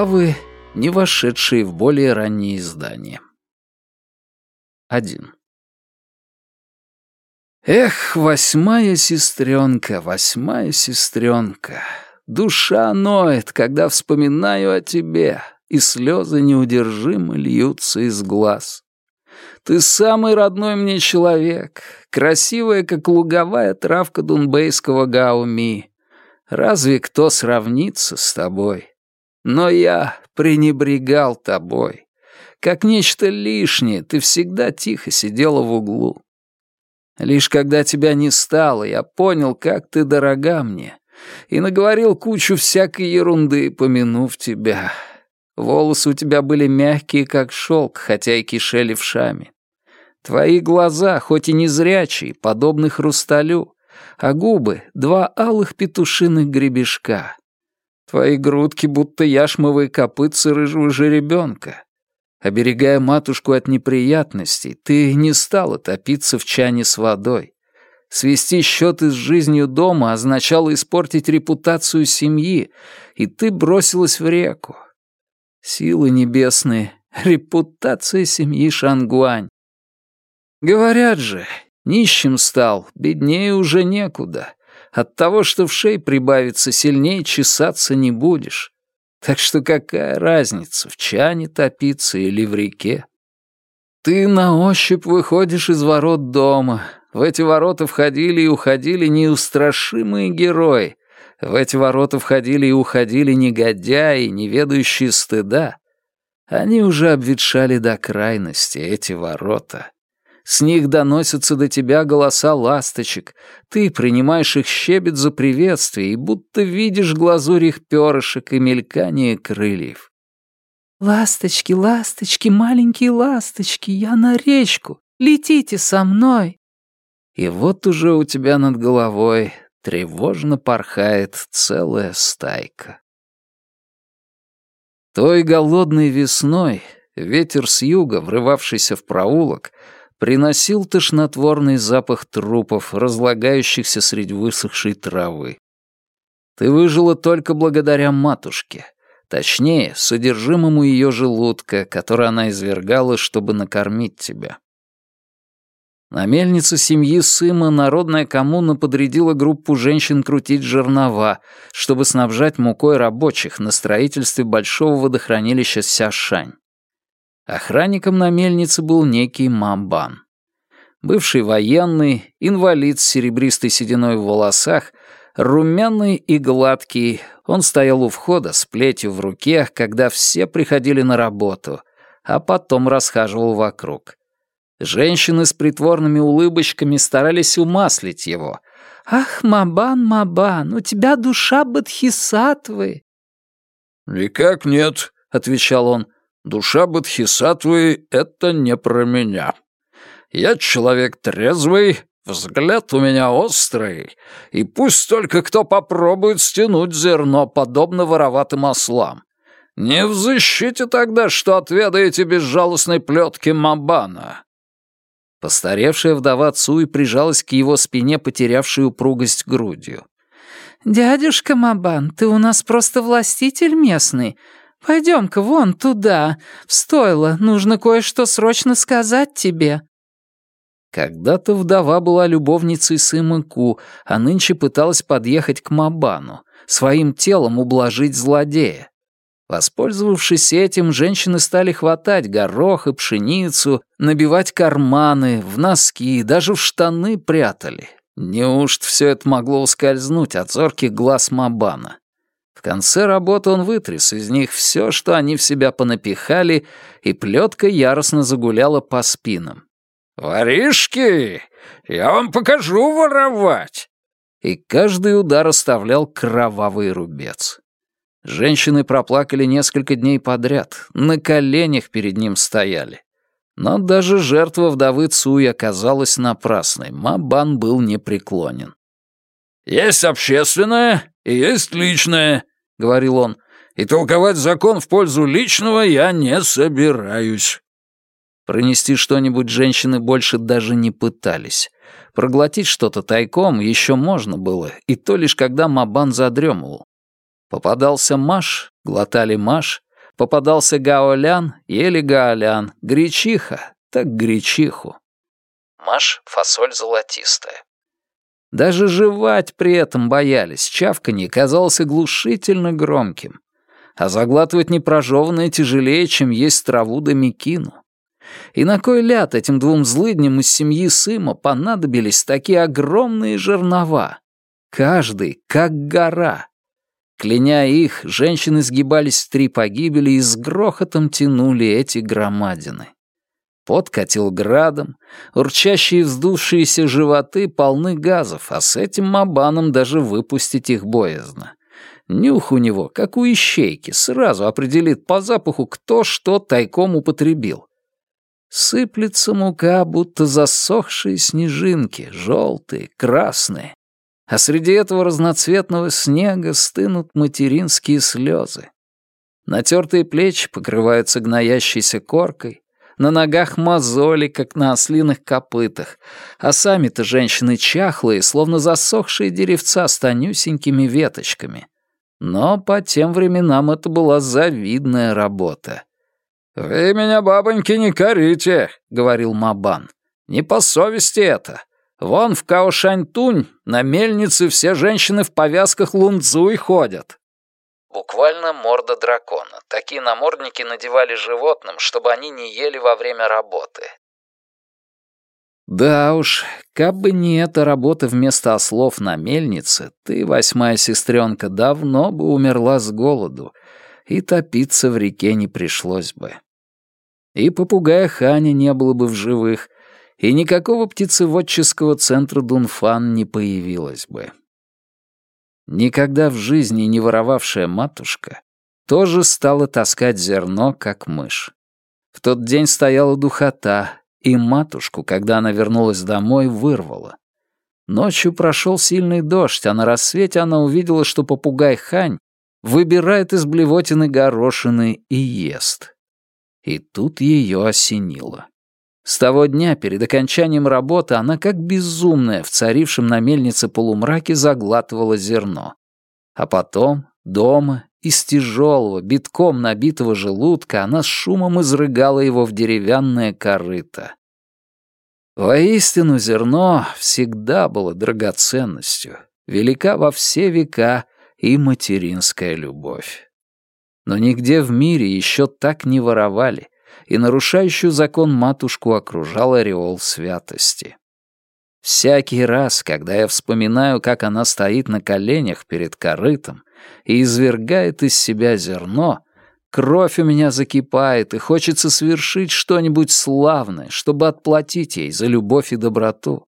Главы, не вошедшие в более ранние издания. 1. Эх, восьмая сестренка, восьмая сестренка, душа ноет, когда вспоминаю о тебе, и слезы неудержимо льются из глаз. Ты самый родной мне человек, красивая, как луговая травка дунбейского гауми. Разве кто сравнится с тобой? Но я пренебрегал тобой. Как нечто лишнее, ты всегда тихо сидела в углу. Лишь когда тебя не стало, я понял, как ты дорога мне, и наговорил кучу всякой ерунды, помянув тебя. Волосы у тебя были мягкие, как шелк, хотя и кишели вшами. Твои глаза, хоть и незрячие, подобны хрусталю, а губы — два алых петушиных гребешка. Твои грудки будто яшмовые копытцы рыжего жеребенка. Оберегая матушку от неприятностей, ты не стала топиться в чане с водой. Свести счеты с жизнью дома означало испортить репутацию семьи, и ты бросилась в реку. Силы небесные, репутация семьи Шангуань. Говорят же, нищим стал, беднее уже некуда. От того, что в шей прибавится, сильнее чесаться не будешь. Так что какая разница, в чане топиться или в реке? Ты на ощупь выходишь из ворот дома. В эти ворота входили и уходили неустрашимые герои. В эти ворота входили и уходили негодяи, не ведающие стыда. Они уже обветшали до крайности, эти ворота. С них доносятся до тебя голоса ласточек. Ты принимаешь их щебет за приветствие и будто видишь глазурь их перышек и мелькание крыльев. «Ласточки, ласточки, маленькие ласточки, я на речку, летите со мной!» И вот уже у тебя над головой тревожно порхает целая стайка. Той голодной весной ветер с юга, врывавшийся в проулок, приносил тошнотворный запах трупов, разлагающихся среди высохшей травы. Ты выжила только благодаря матушке, точнее, содержимому ее желудка, который она извергала, чтобы накормить тебя. На мельнице семьи Сыма народная коммуна подрядила группу женщин крутить жернова, чтобы снабжать мукой рабочих на строительстве большого водохранилища Сяшань. Охранником на мельнице был некий Мамбан. Бывший военный, инвалид с серебристой сединой в волосах, румяный и гладкий, он стоял у входа с плетью в руке, когда все приходили на работу, а потом расхаживал вокруг. Женщины с притворными улыбочками старались умаслить его. «Ах, Мабан, Мабан, у тебя душа бодхисаттвы!» «Никак нет», — отвечал он. Душа Бодхисаттвы — это не про меня. Я человек трезвый, взгляд у меня острый, и пусть только кто попробует стянуть зерно, подобно вороватым ослам. Не взыщите тогда, что отведаете безжалостной плетки Мабана». Постаревшая вдова Цуи прижалась к его спине, потерявшей упругость грудью. «Дядюшка Мабан, ты у нас просто властитель местный. Пойдем-ка вон туда, в стойло, нужно кое-что срочно сказать тебе». Когда-то вдова была любовницей Сыма Ку, а нынче пыталась подъехать к Мабану, своим телом ублажить злодея. Воспользовавшись этим, женщины стали хватать горох и пшеницу, набивать карманы, в носки, даже в штаны прятали. Неужто все это могло ускользнуть от зорких глаз Мабана? В конце работы он вытряс из них все, что они в себя понапихали, и плетка яростно загуляла по спинам. «Воришки, я вам покажу воровать!» И каждый удар оставлял кровавый рубец. Женщины проплакали несколько дней подряд, на коленях перед ним стояли. Но даже жертва вдовы Цуи оказалась напрасной, Мабан был непреклонен. «Есть общественное и есть личное говорил он, «и толковать закон в пользу личного я не собираюсь». Пронести что-нибудь женщины больше даже не пытались. Проглотить что-то тайком еще можно было, и то лишь когда Мабан задремывал. Попадался Маш, глотали Маш, попадался Гаолян, ели Гаолян, гречиха, так гречиху. Маш — фасоль золотистая. Даже жевать при этом боялись, чавканье казалось оглушительно громким. А заглатывать непрожеванное тяжелее, чем есть траву да мекину. И на кой ляд этим двум злыдням из семьи Сыма понадобились такие огромные жернова? Каждый, как гора. Кляня их, женщины сгибались в три погибели и с грохотом тянули эти громадины. Пот катил градом, урчащие вздувшиеся животы полны газов, а с этим мабаном даже выпустить их боязно. Нюх у него, как у ищейки, сразу определит по запаху, кто что тайком употребил. Сыплется мука, будто засохшие снежинки, желтые, красные. А среди этого разноцветного снега стынут материнские слезы. Натертые плечи покрываются гноящейся коркой, на ногах мозоли, как на ослиных копытах, а сами-то женщины чахлые, словно засохшие деревца с тонюсенькими веточками. Но по тем временам это была завидная работа. «Вы меня, бабоньки, не корите», — говорил Мабан. «Не по совести это. Вон в Каошаньтунь на мельнице все женщины в повязках лунцзуй ходят». Буквально морда дракона. Такие намордники надевали животным, чтобы они не ели во время работы. Да уж, как бы не эта работа вместо ослов на мельнице, ты, восьмая сестренка, давно бы умерла с голоду, и топиться в реке не пришлось бы. И попугая Ханя не было бы в живых, и никакого птицеводческого центра Дунфан не появилось бы. Никогда в жизни не воровавшая матушка тоже стала таскать зерно, как мышь. В тот день стояла духота, и матушку, когда она вернулась домой, вырвала. Ночью прошел сильный дождь, а на рассвете она увидела, что попугай Хань выбирает из блевотины горошины и ест. И тут ее осенило. С того дня, перед окончанием работы, она как безумная в царившем на мельнице полумраке заглатывала зерно. А потом, дома, из тяжелого, битком набитого желудка, она с шумом изрыгала его в деревянное корыто. Воистину, зерно всегда было драгоценностью, велика во все века и материнская любовь. Но нигде в мире еще так не воровали, и нарушающую закон матушку окружал ореол святости. Всякий раз, когда я вспоминаю, как она стоит на коленях перед корытом и извергает из себя зерно, кровь у меня закипает, и хочется совершить что-нибудь славное, чтобы отплатить ей за любовь и доброту.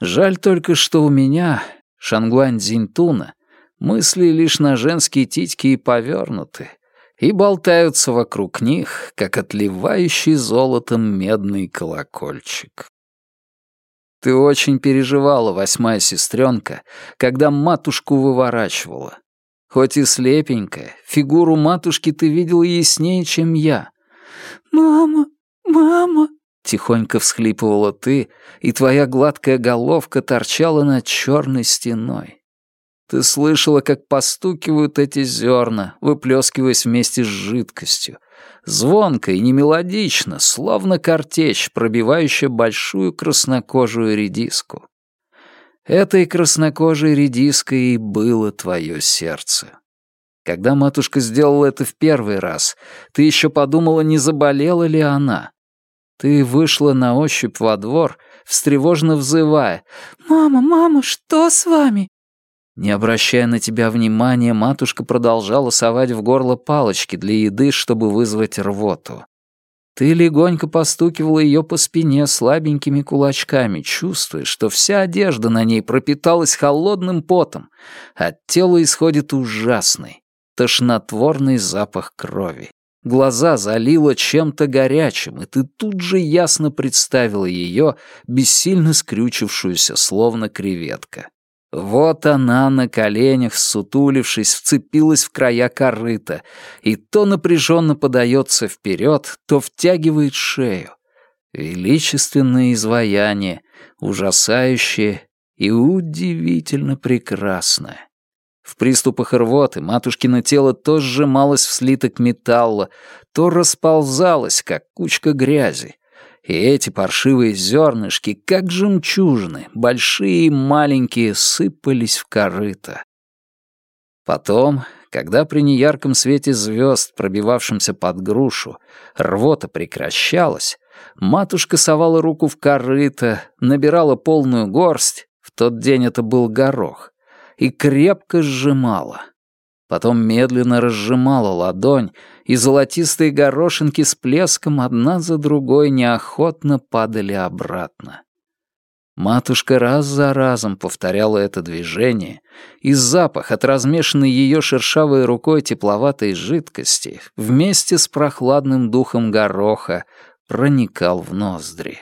Жаль только, что у меня, Шангуань Дзиньтуна, мысли лишь на женские титьки и повернуты, и болтаются вокруг них, как отливающий золотом медный колокольчик. Ты очень переживала, восьмая сестренка, когда матушку выворачивала. Хоть и слепенькая, фигуру матушки ты видела яснее, чем я. «Мама, мама!» — тихонько всхлипывала ты, и твоя гладкая головка торчала над черной стеной. Ты слышала, как постукивают эти зерна, выплескиваясь вместе с жидкостью. Звонко и немелодично, словно картечь, пробивающая большую краснокожую редиску. Этой краснокожей редиской и было твое сердце. Когда матушка сделала это в первый раз, ты еще подумала, не заболела ли она. Ты вышла на ощупь во двор, встревоженно взывая. «Мама, мама, что с вами? Не обращая на тебя внимания, матушка продолжала совать в горло палочки для еды, чтобы вызвать рвоту. Ты легонько постукивала ее по спине слабенькими кулачками, чувствуя, что вся одежда на ней пропиталась холодным потом, от тела исходит ужасный, тошнотворный запах крови. Глаза залило чем-то горячим, и ты тут же ясно представила ее, бессильно скрючившуюся, словно креветка. Вот она на коленях, сутулившись, вцепилась в края корыта и то напряженно подается вперед, то втягивает шею. Величественное изваяние, ужасающее и удивительно прекрасное. В приступах рвоты матушкино тело то сжималось в слиток металла, то расползалось, как кучка грязи. И эти паршивые зернышки, как жемчужины, большие и маленькие, сыпались в корыто. Потом, когда при неярком свете звезд, пробивавшемся под грушу, рвота прекращалась, матушка совала руку в корыто, набирала полную горсть, в тот день это был горох, и крепко сжимала. Потом медленно разжимала ладонь, и золотистые горошинки с плеском одна за другой неохотно падали обратно. Матушка раз за разом повторяла это движение, и запах от размешанной ее шершавой рукой тепловатой жидкости вместе с прохладным духом гороха проникал в ноздри.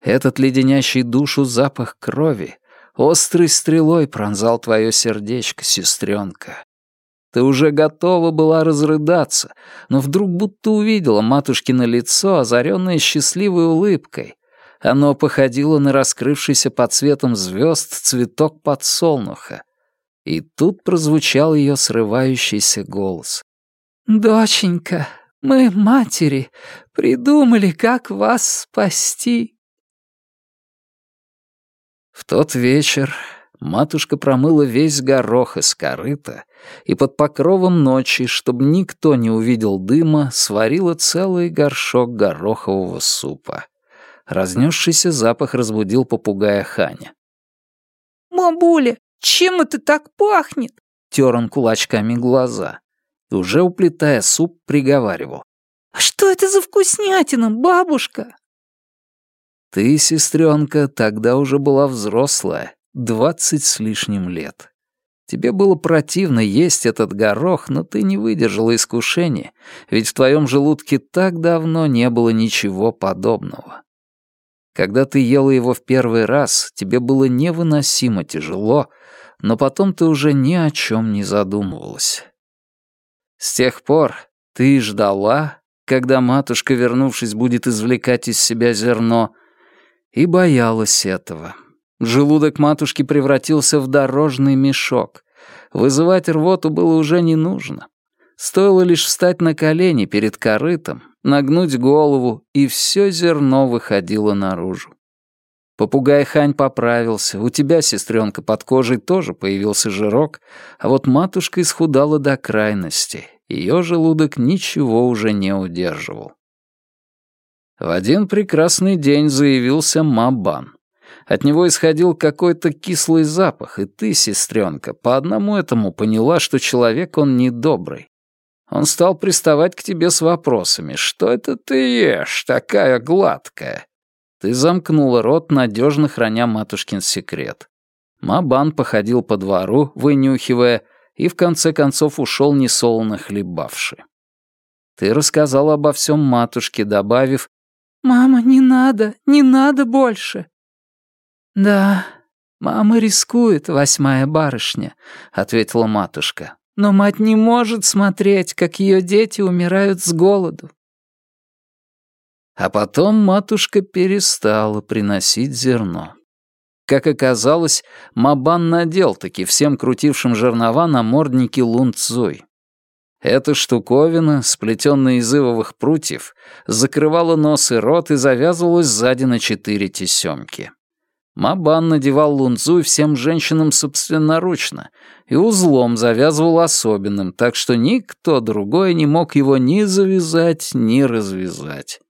Этот леденящий душу запах крови острой стрелой пронзал твое сердечко, сестренка. Ты уже готова была разрыдаться, но вдруг будто увидела матушкино лицо, озаренное счастливой улыбкой, оно походило на раскрывшийся под светом звезд цветок подсолнуха. И тут прозвучал ее срывающийся голос. «Доченька, мы, матери, придумали, как вас спасти». В тот вечер матушка промыла весь горох из корыта и под покровом ночи, чтобы никто не увидел дыма, сварила целый горшок горохового супа. Разнесшийся запах разбудил попугая Ханя. «Мамуля, чем это так пахнет?» Тер он кулачками глаза. И уже уплетая суп, приговаривал. «А что это за вкуснятина, бабушка?» Ты, сестренка, тогда уже была взрослая, двадцать с лишним лет. Тебе было противно есть этот горох, но ты не выдержала искушения, ведь в твоем желудке так давно не было ничего подобного. Когда ты ела его в первый раз, тебе было невыносимо тяжело, но потом ты уже ни о чем не задумывалась. С тех пор ты ждала, когда матушка, вернувшись, будет извлекать из себя зерно, и боялась этого. Желудок матушки превратился в дорожный мешок. Вызывать рвоту было уже не нужно. Стоило лишь встать на колени перед корытом, нагнуть голову, и все зерно выходило наружу. Попугай Хань поправился, у тебя, сестренка, под кожей тоже появился жирок, а вот матушка исхудала до крайности, ее желудок ничего уже не удерживал. В один прекрасный день заявился Мабан. От него исходил какой-то кислый запах, и ты, сестренка, по одному этому поняла, что человек он недобрый. Он стал приставать к тебе с вопросами. «Что это ты ешь, такая гладкая?» Ты замкнула рот, надежно храня матушкин секрет. Мабан походил по двору, вынюхивая, и в конце концов ушел несолоно хлебавши. Ты рассказала обо всем матушке, добавив «Мама, не надо, не надо больше». «Да, мама рискует, восьмая барышня», — ответила матушка. Но мать не может смотреть, как ее дети умирают с голоду. А потом матушка перестала приносить зерно. Как оказалось, Мабан надел таки всем крутившим жернова намордники лунцзуй. Эта штуковина, сплетенная из ивовых прутьев, закрывала нос и рот и завязывалась сзади на четыре тесемки. Мабан надевал лунцзуй всем женщинам собственноручно и узлом завязывал особенным, так что никто другой не мог его ни завязать, ни развязать.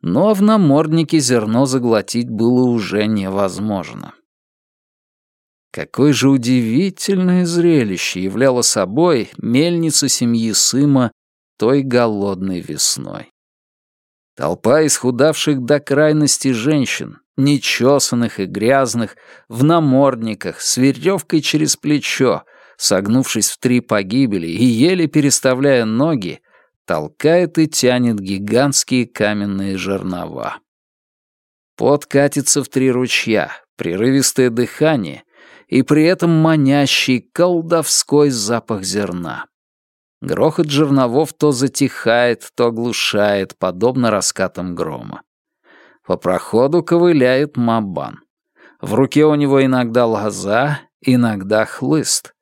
Но в наморднике зерно заглотить было уже невозможно. Какое же удивительное зрелище являло собой мельница семьи Сыма той голодной весной. Толпа исхудавших до крайности женщин, нечесанных и грязных, в намордниках, с веревкой через плечо, согнувшись в три погибели и еле переставляя ноги, толкает и тянет гигантские каменные жернова. Пот катится в три ручья, прерывистое дыхание и при этом манящий колдовской запах зерна. Грохот жерновов то затихает, то оглушает, подобно раскатам грома. По проходу ковыляет Мабан. В руке у него иногда лоза, иногда хлыст.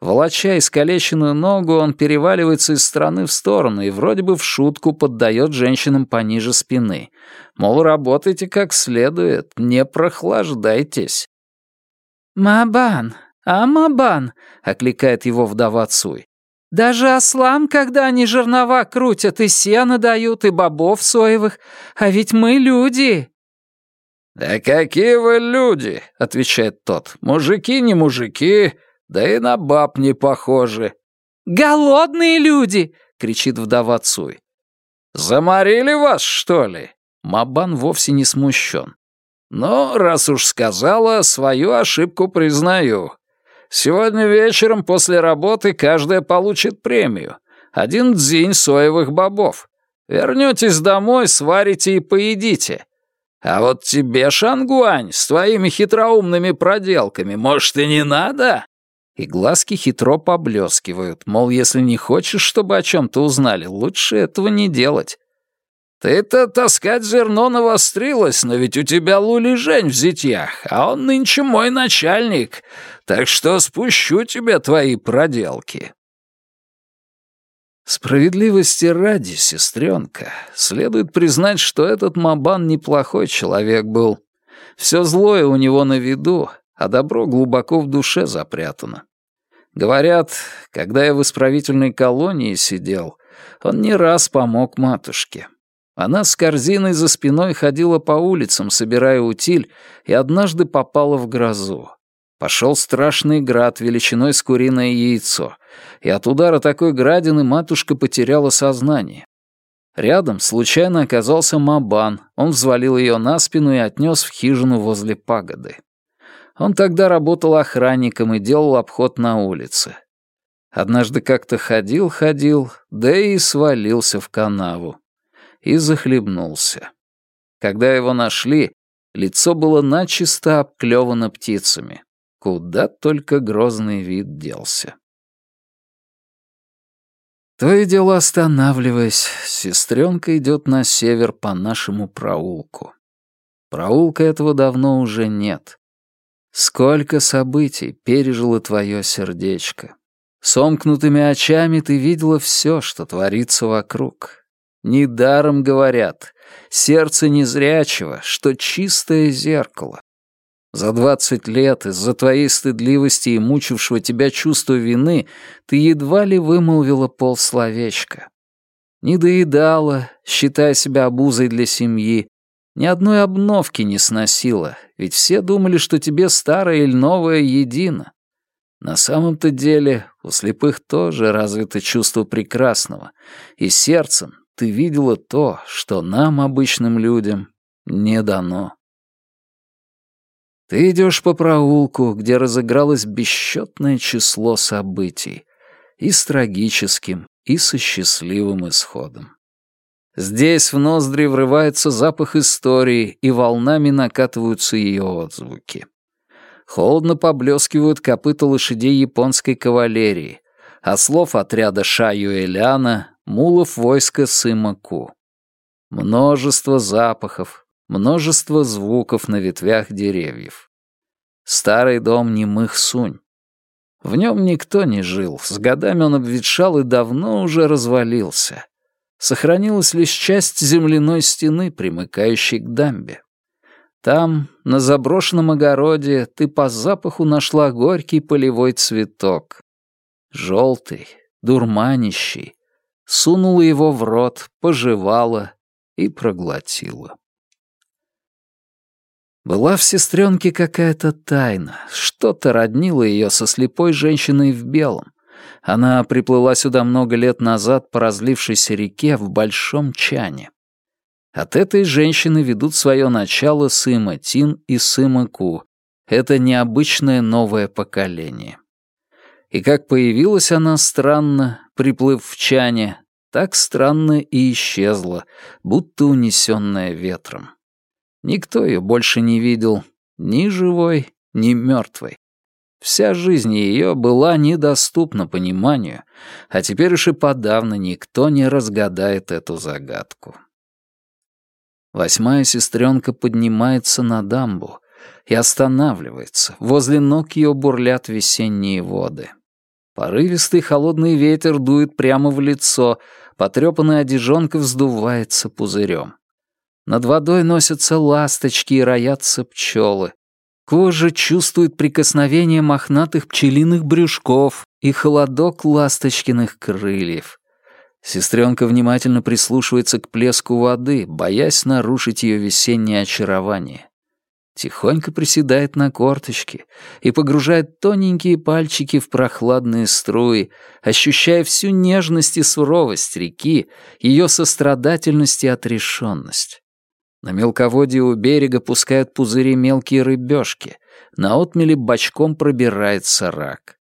Волоча искалеченную ногу, он переваливается из стороны в сторону и вроде бы в шутку поддает женщинам пониже спины. Мол, работайте как следует, не прохлаждайтесь. «Мабан, а Мабан!» — окликает его вдова Цуй. «Даже ослам, когда они жернова крутят, и сено дают, и бобов соевых. А ведь мы люди!» «Да какие вы люди!» — отвечает тот. «Мужики не мужики, да и на баб не похожи». «Голодные люди!» — кричит вдова Цуй. «Заморили вас, что ли?» Мабан вовсе не смущен. «Ну, раз уж сказала, свою ошибку признаю. Сегодня вечером после работы каждая получит премию. Один дзинь соевых бобов. Вернетесь домой, сварите и поедите. А вот тебе, Шангуань, с твоими хитроумными проделками, может, и не надо?» И глазки хитро поблескивают, мол, если не хочешь, чтобы о чем-то узнали, лучше этого не делать. «Ты-то таскать зерно навострилась, но ведь у тебя Лули Жень в зятьях, а он нынче мой начальник, так что спущу тебе твои проделки». Справедливости ради, сестренка, следует признать, что этот Мабан неплохой человек был. Все злое у него на виду, а добро глубоко в душе запрятано. Говорят, когда я в исправительной колонии сидел, он не раз помог матушке. Она с корзиной за спиной ходила по улицам, собирая утиль, и однажды попала в грозу. Пошел страшный град величиной с куриное яйцо, и от удара такой градины матушка потеряла сознание. Рядом случайно оказался Мабан, он взвалил ее на спину и отнес в хижину возле пагоды. Он тогда работал охранником и делал обход на улице. Однажды как-то ходил-ходил, да и свалился в канаву и захлебнулся. Когда его нашли, лицо было начисто обклевано птицами. Куда только грозный вид делся. То и дело останавливаясь, сестренка идет на север по нашему проулку. Проулка этого давно уже нет. Сколько событий пережило твое сердечко. Сомкнутыми очами ты видела все, что творится вокруг. Недаром говорят, сердце незрячего, что чистое зеркало. За двадцать лет из-за твоей стыдливости и мучившего тебя чувства вины ты едва ли вымолвила полсловечка. Не доедала, считая себя обузой для семьи, ни одной обновки не сносила, ведь все думали, что тебе старое или новое едино. На самом-то деле у слепых тоже развито чувство прекрасного, и сердцем ты видела то, что нам, обычным людям, не дано. Ты идешь по проулку, где разыгралось бесчетное число событий, и с трагическим, и со счастливым исходом. Здесь в ноздри врывается запах истории, и волнами накатываются ее отзвуки. Холодно поблескивают копыта лошадей японской кавалерии, а слов отряда Ша Юэляна мулов войска Сымаку. Множество запахов, множество звуков на ветвях деревьев. Старый дом немых сунь. В нем никто не жил, с годами он обветшал и давно уже развалился. Сохранилась лишь часть земляной стены, примыкающей к дамбе. Там, на заброшенном огороде, ты по запаху нашла горький полевой цветок. Желтый, дурманящий, сунула его в рот, пожевала и проглотила. Была в сестренке какая-то тайна, что-то роднило ее со слепой женщиной в белом. Она приплыла сюда много лет назад по разлившейся реке в большом чане. От этой женщины ведут свое начало Сыма Тин и Сыма Ку. Это необычное новое поколение. И как появилась она странно, приплыв в чане, так странно и исчезла, будто унесенная ветром. Никто ее больше не видел, ни живой, ни мертвой. Вся жизнь ее была недоступна пониманию, а теперь уж и подавно никто не разгадает эту загадку. Восьмая сестренка поднимается на дамбу и останавливается. Возле ног ее бурлят весенние воды. Порывистый холодный ветер дует прямо в лицо, потрепанная одежонка вздувается пузырем. Над водой носятся ласточки и роятся пчелы. Кожа чувствует прикосновение мохнатых пчелиных брюшков и холодок ласточкиных крыльев. Сестренка внимательно прислушивается к плеску воды, боясь нарушить ее весеннее очарование. Тихонько приседает на корточки и погружает тоненькие пальчики в прохладные струи, ощущая всю нежность и суровость реки, ее сострадательность и отрешенность. На мелководье у берега пускают пузыри мелкие рыбешки, на отмеле бочком пробирается рак.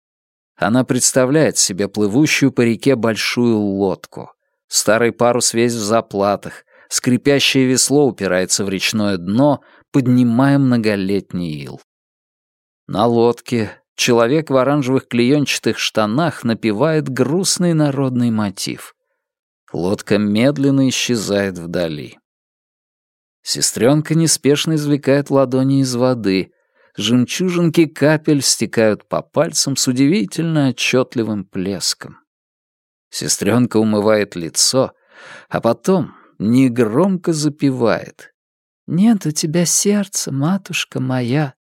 Она представляет себе плывущую по реке большую лодку. Старый парус весь в заплатах, скрипящее весло упирается в речное дно, поднимая многолетний ил. На лодке человек в оранжевых клеенчатых штанах напевает грустный народный мотив. Лодка медленно исчезает вдали. Сестренка неспешно извлекает ладони из воды, жемчужинки капель стекают по пальцам с удивительно отчетливым плеском. Сестренка умывает лицо, а потом негромко запевает. «Нет у тебя сердца, матушка моя,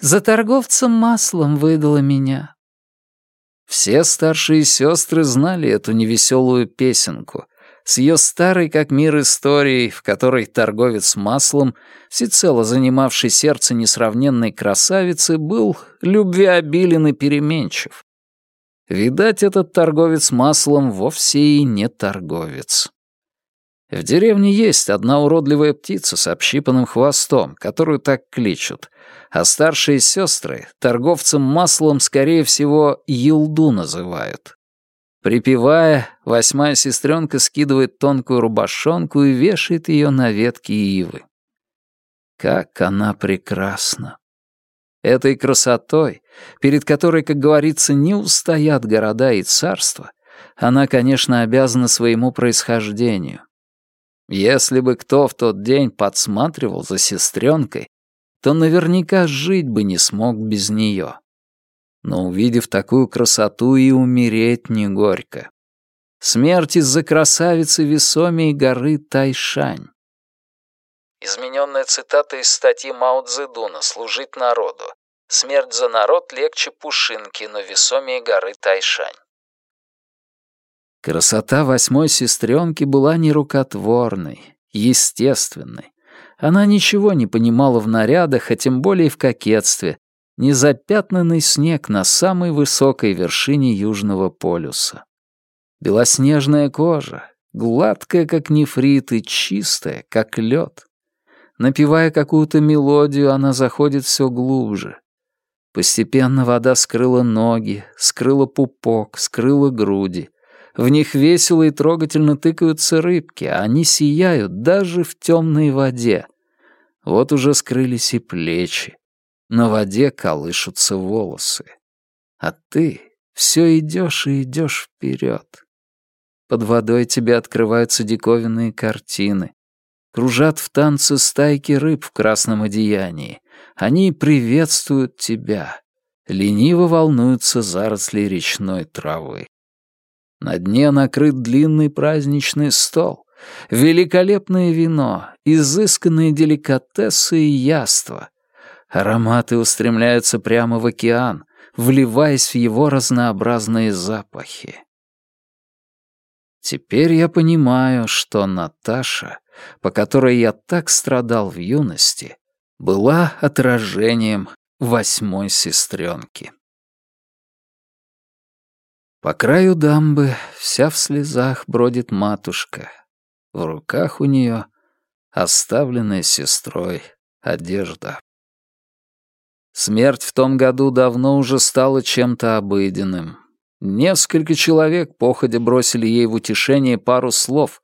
за торговцем маслом выдала меня». Все старшие сестры знали эту невеселую песенку, с ее старой как мир историей, в которой торговец маслом, всецело занимавший сердце несравненной красавицы, был любвеобилен и переменчив. Видать, этот торговец маслом вовсе и не торговец. В деревне есть одна уродливая птица с общипанным хвостом, которую так кличут, а старшие сестры торговцем маслом, скорее всего, елду называют. Припевая, восьмая сестренка скидывает тонкую рубашонку и вешает ее на ветки ивы. Как она прекрасна! Этой красотой, перед которой, как говорится, не устоят города и царства, она, конечно, обязана своему происхождению. Если бы кто в тот день подсматривал за сестренкой, то наверняка жить бы не смог без нее но, увидев такую красоту, и умереть не горько. Смерть из-за красавицы весомей горы Тайшань. Измененная цитата из статьи Мао Цзэдуна «Служить народу». Смерть за народ легче пушинки, но весомее горы Тайшань. Красота восьмой сестренки была нерукотворной, естественной. Она ничего не понимала в нарядах, а тем более в кокетстве, незапятнанный снег на самой высокой вершине Южного полюса. Белоснежная кожа, гладкая, как нефрит, и чистая, как лед. Напевая какую-то мелодию, она заходит все глубже. Постепенно вода скрыла ноги, скрыла пупок, скрыла груди. В них весело и трогательно тыкаются рыбки, а они сияют даже в темной воде. Вот уже скрылись и плечи. На воде колышутся волосы. А ты все идешь и идешь вперед. Под водой тебе открываются диковинные картины. Кружат в танце стайки рыб в красном одеянии. Они приветствуют тебя. Лениво волнуются заросли речной травы. На дне накрыт длинный праздничный стол. Великолепное вино, изысканные деликатесы и яства — Ароматы устремляются прямо в океан, вливаясь в его разнообразные запахи. Теперь я понимаю, что Наташа, по которой я так страдал в юности, была отражением восьмой сестренки. По краю дамбы вся в слезах бродит матушка. В руках у нее оставленная сестрой одежда. Смерть в том году давно уже стала чем-то обыденным. Несколько человек походя бросили ей в утешение пару слов,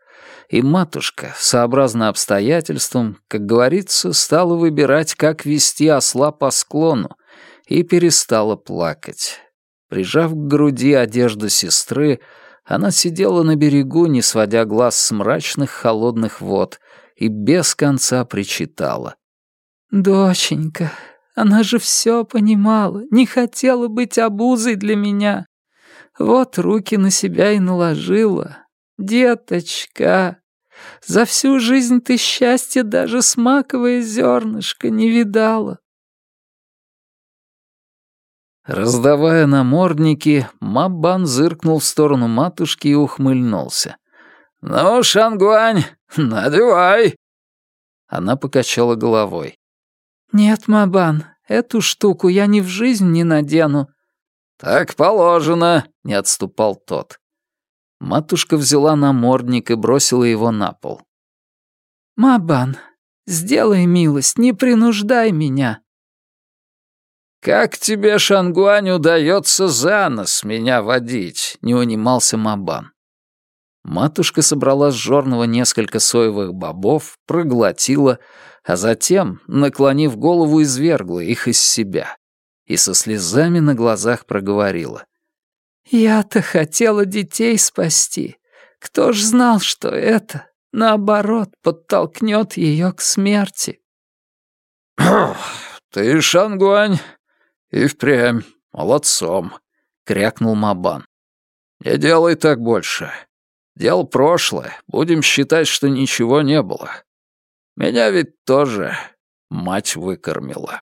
и матушка, сообразно обстоятельствам, как говорится, стала выбирать, как вести осла по склону, и перестала плакать. Прижав к груди одежду сестры, она сидела на берегу, не сводя глаз с мрачных холодных вод, и без конца причитала. «Доченька, она же все понимала, не хотела быть обузой для меня. Вот руки на себя и наложила. Деточка, за всю жизнь ты счастья даже смаковое зернышко не видала. Раздавая намордники, Мабан зыркнул в сторону матушки и ухмыльнулся. «Ну, Шангуань, надевай!» Она покачала головой. «Нет, Мабан, эту штуку я ни в жизнь не надену». «Так положено», — не отступал тот. Матушка взяла намордник и бросила его на пол. «Мабан, сделай милость, не принуждай меня». «Как тебе, Шангуань, удается за нос меня водить?» — не унимался Мабан. Матушка собрала с жорного несколько соевых бобов, проглотила, а затем, наклонив голову, извергла их из себя и со слезами на глазах проговорила. «Я-то хотела детей спасти. Кто ж знал, что это, наоборот, подтолкнет ее к смерти?» «Ты, Шангуань, и впрямь молодцом», — крякнул Мабан. «Не делай так больше. Дело прошлое, будем считать, что ничего не было. Меня ведь тоже мать выкормила.